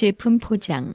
제품 포장.